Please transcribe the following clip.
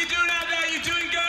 you doing out there? You doing good?